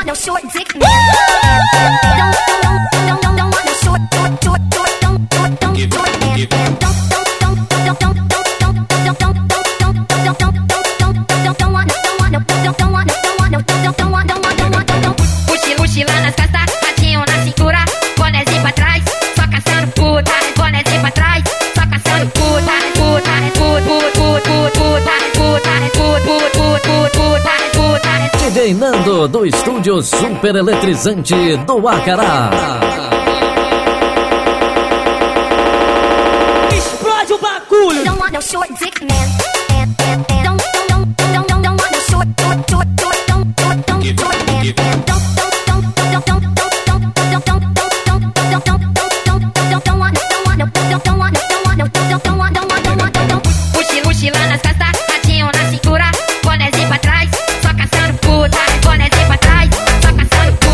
want no short dick. Don't, don't, don't, don't, don't want no short, short, short, short, don't, don't, don't, short man. Don't, don't, don't, don't, don't, don't, don't, don't, don't, don't, don't, don't, don't, don't. Don't want no, don't want no, don't want no, don't want no, don't want no, don't want no, don't want no, don't want no. Push it, push it lá nas costas. Reinando do estúdio super eletrizante do Acará. Explode o bagulho! Don't want no short dick man. Don't, don't, don't, short, short, short, short, short nas costas, ratinho na cintura